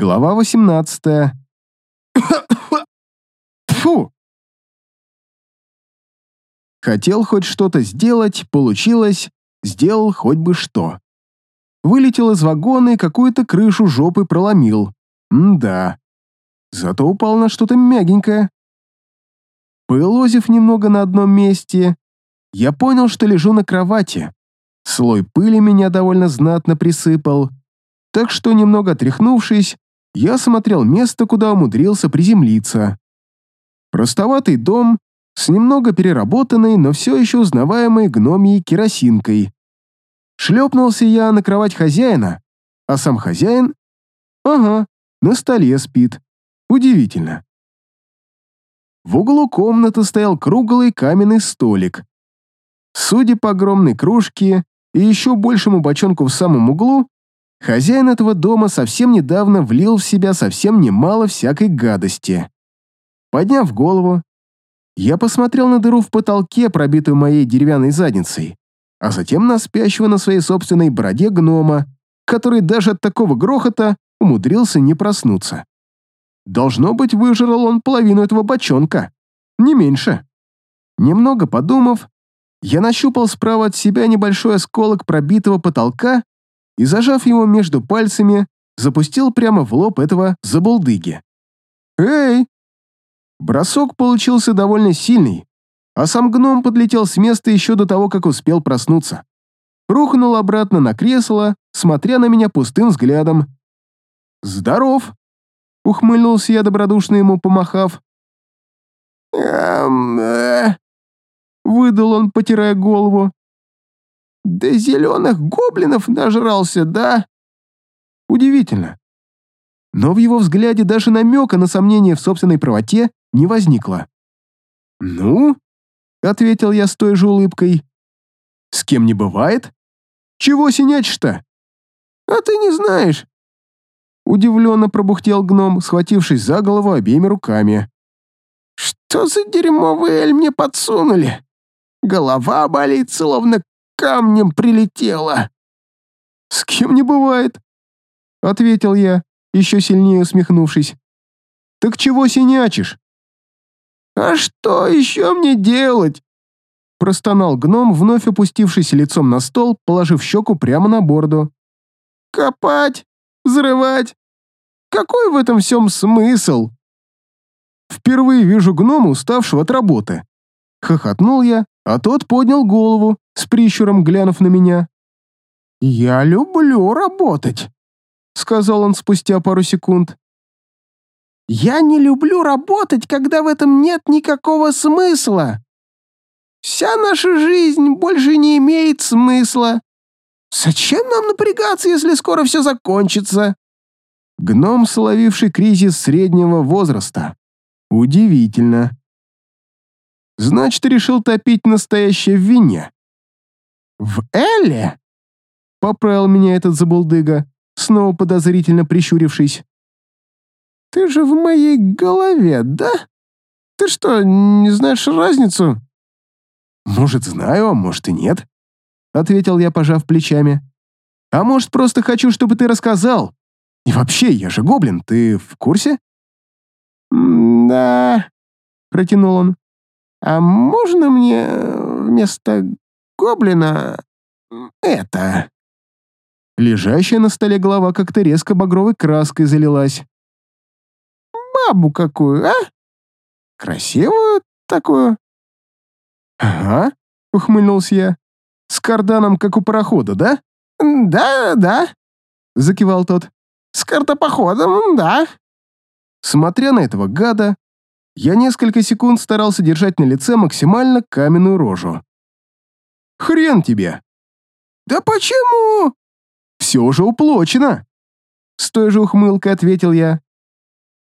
Глава 18. Фу! Хотел хоть что-то сделать, получилось, сделал хоть бы что. Вылетел из вагона и какую-то крышу жопы проломил. М-да. Зато упал на что-то мягенькое. Поелозив немного на одном месте, я понял, что лежу на кровати. Слой пыли меня довольно знатно присыпал, так что, немного отряхнувшись, я смотрел место, куда умудрился приземлиться. Простоватый дом с немного переработанной, но все еще узнаваемой гномией керосинкой. Шлепнулся я на кровать хозяина, а сам хозяин... Ага, на столе спит. Удивительно. В углу комнаты стоял круглый каменный столик. Судя по огромной кружке и еще большему бочонку в самом углу, хозяин этого дома совсем недавно влил в себя совсем немало всякой гадости. Подняв голову, я посмотрел на дыру в потолке, пробитую моей деревянной задницей, а затем на спящего на своей собственной бороде гнома, который даже от такого грохота умудрился не проснуться. Должно быть, выжрал он половину этого бочонка, не меньше. Немного подумав, я нащупал справа от себя небольшой осколок пробитого потолка и, зажав его между пальцами, запустил прямо в лоб этого забулдыги. «Эй!» Бросок получился довольно сильный, а сам гном подлетел с места еще до того, как успел проснуться. Рухнул обратно на кресло, смотря на меня пустым взглядом. «Здоров!» — ухмыльнулся я, добродушно ему помахав. «Эм, э, выдал он, потирая голову. «Да зеленых гоблинов нажрался, да?» Удивительно. Но в его взгляде даже намека на сомнение в собственной правоте не возникло. «Ну?» — ответил я с той же улыбкой. «С кем не бывает? Чего синячишь-то?» «А ты не знаешь?» Удивленно пробухтел гном, схватившись за голову обеими руками. «Что за дерьмовый эль мне подсунули?» Голова болит, словно камнем прилетела. «С кем не бывает», — ответил я, еще сильнее усмехнувшись. «Так чего синячишь?» «А что еще мне делать?» Простонал гном, вновь опустившись лицом на стол, положив щеку прямо на борду. «Копать? Взрывать? Какой в этом всем смысл?» Впервые вижу гнома, уставшего от работы. Хохотнул я, а тот поднял голову, с прищуром глянув на меня. «Я люблю работать», — сказал он спустя пару секунд. «Я не люблю работать, когда в этом нет никакого смысла. Вся наша жизнь больше не имеет смысла. Зачем нам напрягаться, если скоро все закончится?» Гном, словивший кризис среднего возраста. Удивительно. Значит, решил топить настоящее в вине. В Элле? Поправил меня этот забулдыга, снова подозрительно прищурившись. Ты же в моей голове, да? Ты что, не знаешь разницу? Может, знаю, а может и нет, ответил я, пожав плечами. А может, просто хочу, чтобы ты рассказал. И вообще, я же гоблин, ты в курсе? «Да», — протянул он. «А можно мне вместо гоблина это?» Лежащая на столе голова как-то резко багровой краской залилась. «Бабу какую, а? Красивую такую?» «Ага», — ухмыльнулся я. «С карданом, как у парохода, да?» «Да, да», — закивал тот. «С картопоходом, да». Смотря на этого гада, я несколько секунд старался держать на лице максимально каменную рожу. «Хрен тебе!» «Да почему?» «Все уже уплочено!» С той же ухмылкой ответил я.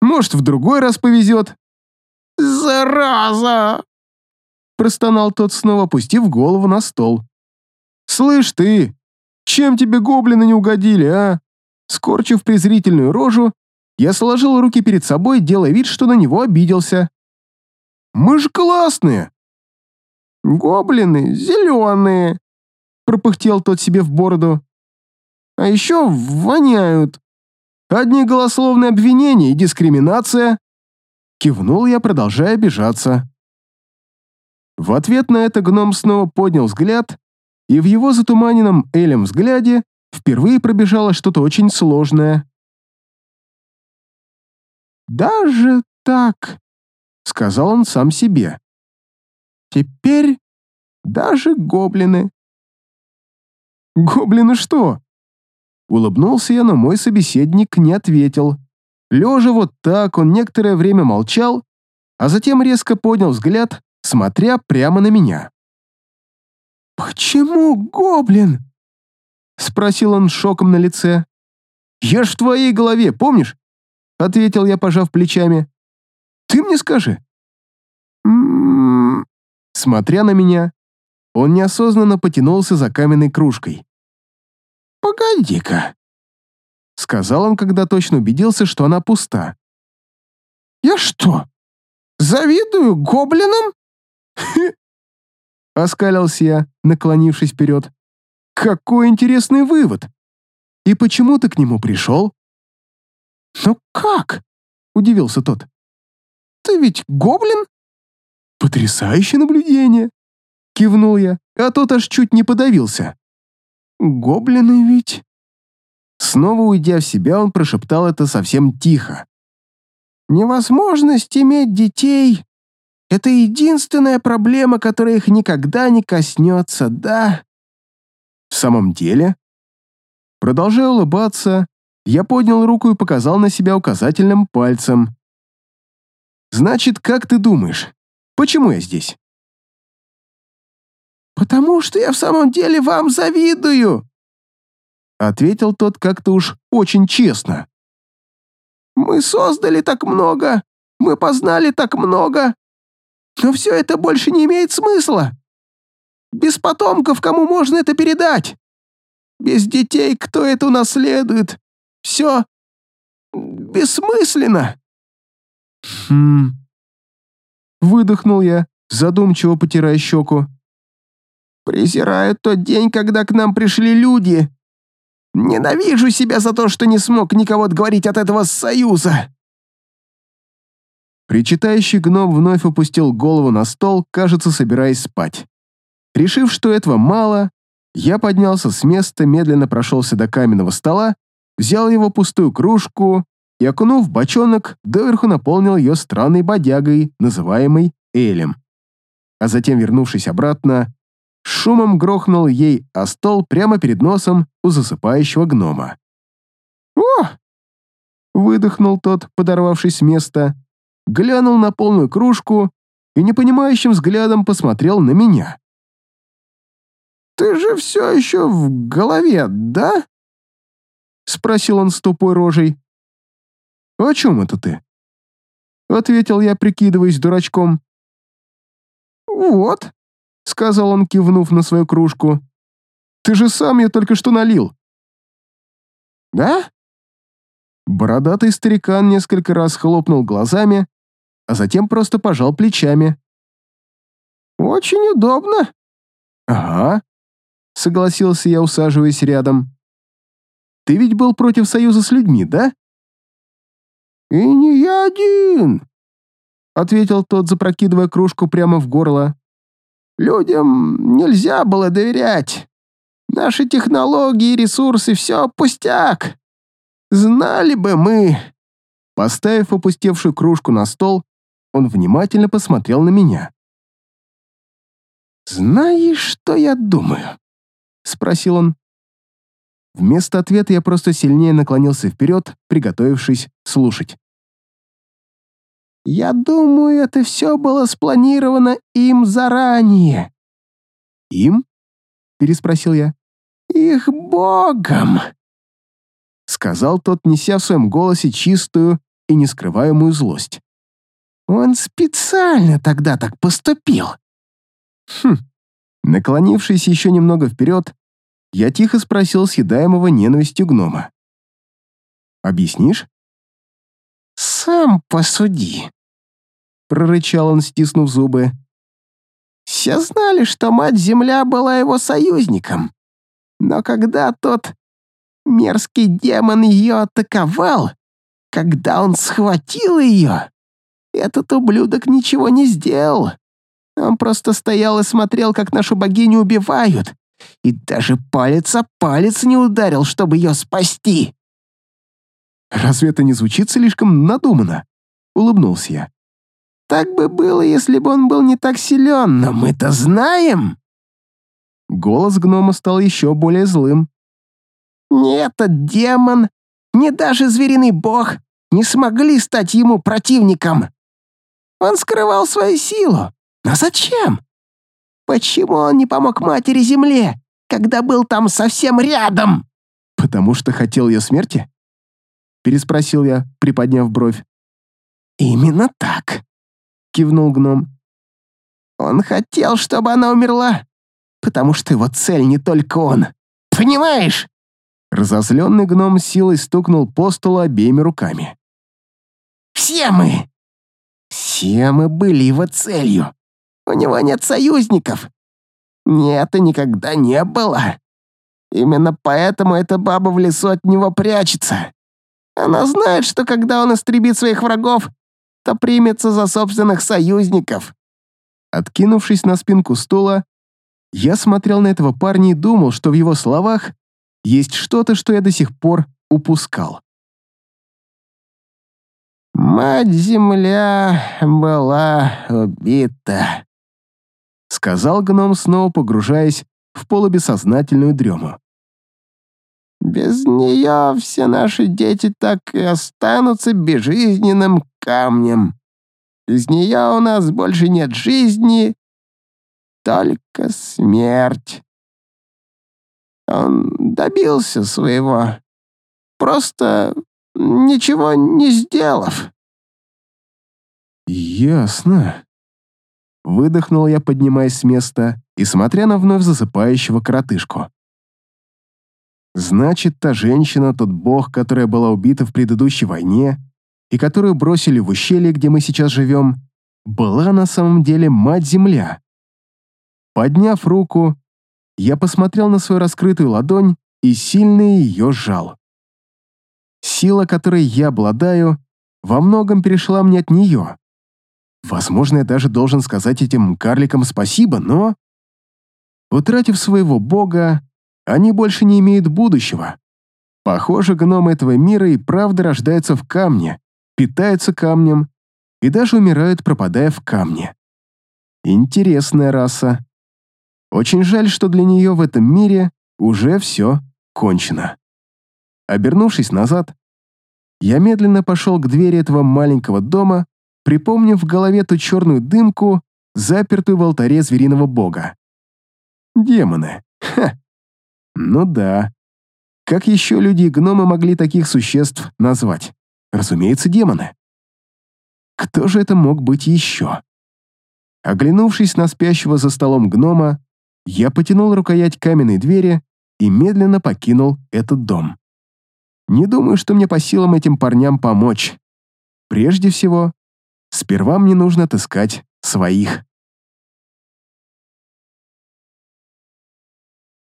«Может, в другой раз повезет?» «Зараза!» Простонал тот снова, опустив голову на стол. «Слышь ты, чем тебе гоблины не угодили, а?» Скорчив презрительную рожу, я сложил руки перед собой, делая вид, что на него обиделся. «Мы же классные!» «Гоблины зеленые!» пропыхтел тот себе в бороду. «А еще воняют!» Одни голословные обвинения и дискриминация. Кивнул я, продолжая обижаться. В ответ на это гном снова поднял взгляд, и в его затуманенном Элем взгляде впервые пробежало что-то очень сложное. «Даже так», — сказал он сам себе. «Теперь даже гоблины». «Гоблины что?» Улыбнулся я, но мой собеседник не ответил. Лежа вот так, он некоторое время молчал, а затем резко поднял взгляд, смотря прямо на меня. «Почему гоблин?» — спросил он шоком на лице. «Я ж в твоей голове, помнишь?» — ответил я, пожав плечами. «Ты мне скажи». «М-м-м...» Смотря на меня, он неосознанно потянулся за каменной кружкой. «Погоди-ка», — сказал он, когда точно убедился, что она пуста. «Я что, завидую гоблинам?» Оскалился я, наклонившись вперед. «Какой интересный вывод! И почему ты к нему пришел?» «Ну как?» — удивился тот. «Ты ведь гоблин?» «Потрясающее наблюдение!» — кивнул я, а тот аж чуть не подавился. «Гоблины ведь...» Снова уйдя в себя, он прошептал это совсем тихо. «Невозможность иметь детей — это единственная проблема, которая их никогда не коснется, да?» «В самом деле?» Продолжая улыбаться, я поднял руку и показал на себя указательным пальцем. «Значит, как ты думаешь, почему я здесь?» «Потому что я в самом деле вам завидую!» Ответил тот как-то уж очень честно. «Мы создали так много, мы познали так много, но все это больше не имеет смысла. Без потомков кому можно это передать? Без детей кто это унаследует? Все бессмысленно!» «Хм...» Выдохнул я, задумчиво потирая щеку. Презираю тот день, когда к нам пришли люди. Ненавижу себя за то, что не смог никого отговорить от этого союза. Причитающий гном вновь опустил голову на стол, кажется, собираясь спать. Решив, что этого мало, я поднялся с места, медленно прошелся до каменного стола, взял его пустую кружку и, окунув бочонок, доверху наполнил ее странной бодягой, называемой Элем. А затем, вернувшись обратно, шумом грохнул ей о стол прямо перед носом у засыпающего гнома. «О!» — выдохнул тот, подорвавшись с места, глянул на полную кружку и непонимающим взглядом посмотрел на меня. «Ты же все еще в голове, да?» — спросил он с тупой рожей. «О чем это ты?» — ответил я, прикидываясь дурачком. «Вот», — сказал он, кивнув на свою кружку. «Ты же сам ее только что налил». «Да?» Бородатый старикан несколько раз хлопнул глазами, а затем просто пожал плечами. «Очень удобно». «Ага», — согласился я, усаживаясь рядом. «Ты ведь был против союза с людьми, да?» «И не я один», — ответил тот, запрокидывая кружку прямо в горло. Людям нельзя было доверять. Наши технологии и ресурсы — все пустяк. Знали бы мы...» Поставив опустевшую кружку на стол, он внимательно посмотрел на меня. «Знаешь, что я думаю?» — спросил он. Вместо ответа я просто сильнее наклонился вперед, приготовившись слушать. Я думаю, это все было спланировано им заранее». «Им?» — переспросил я. «Их богом!» — сказал тот, неся в своем голосе чистую и нескрываемую злость. «Он специально тогда так поступил». «Хм». Наклонившись еще немного вперед, я тихо спросил съедаемого ненавистью гнома. «Объяснишь?» «Сам посуди», прорычал он, стиснув зубы. Все знали, что Мать-Земля была его союзником. Но когда тот мерзкий демон ее атаковал, когда он схватил ее, этот ублюдок ничего не сделал. Он просто стоял и смотрел, как нашу богиню убивают, и даже палец о палец не ударил, чтобы ее спасти. «Разве это не звучит слишком надуманно?» — улыбнулся я. «Так бы было, если бы он был не так силен, но мы-то знаем!» Голос гнома стал еще более злым. «Ни этот демон, ни даже звериный бог не смогли стать ему противником. Он скрывал свою силу. Но зачем? Почему он не помог матери Земле, когда был там совсем рядом?» «Потому что хотел ее смерти?» Переспросил я, приподняв бровь. «Именно так», — кивнул гном. «Он хотел, чтобы она умерла, потому что его цель не только он. Понимаешь?» Разозленный гном силой стукнул по столу обеими руками. «Все мы! Все мы были его целью. У него нет союзников. Нет и никогда не было. Именно поэтому эта баба в лесу от него прячется. Она знает, что когда он истребит своих врагов, то примется за собственных союзников. Откинувшись на спинку стула, я смотрел на этого парня и думал, что в его словах есть что-то, что я до сих пор упускал. «Мать-земля была убита», — сказал гном, снова погружаясь в полубессознательную дрему. «Без нее все наши дети так и останутся безжизненным камнем. Без нее у нас больше нет жизни, только смерть. Он добился своего, просто ничего не сделав». «Ясно», Выдохнул я, поднимаясь с места и смотря на вновь засыпающего коротышку. Значит, та женщина, тот бог, которая была убита в предыдущей войне и которую бросили в ущелье, где мы сейчас живем, была на самом деле Мать-Земля. Подняв руку, я посмотрел на свою раскрытую ладонь и сильно ее сжал. Сила, которой я обладаю, во многом перешла мне от нее. Возможно, я даже должен сказать этим карликам спасибо, но... Утратив своего бога, они больше не имеют будущего. Похоже, гномы этого мира и правда рождаются в камне, питаются камнем и даже умирают, пропадая в камне. Интересная раса. Очень жаль, что для нее в этом мире уже все кончено. Обернувшись назад, я медленно пошел к двери этого маленького дома, припомнив в голове ту черную дымку, запертую в алтаре звериного бога. Демоны. Ха! Ну да. Как еще люди и гномы могли таких существ назвать? Разумеется, демоны. Кто же это мог быть еще? Оглянувшись на спящего за столом гнома, я потянул рукоять каменной двери и медленно покинул этот дом. Не думаю, что мне по силам этим парням помочь. Прежде всего, Сперва мне нужно отыскать своих.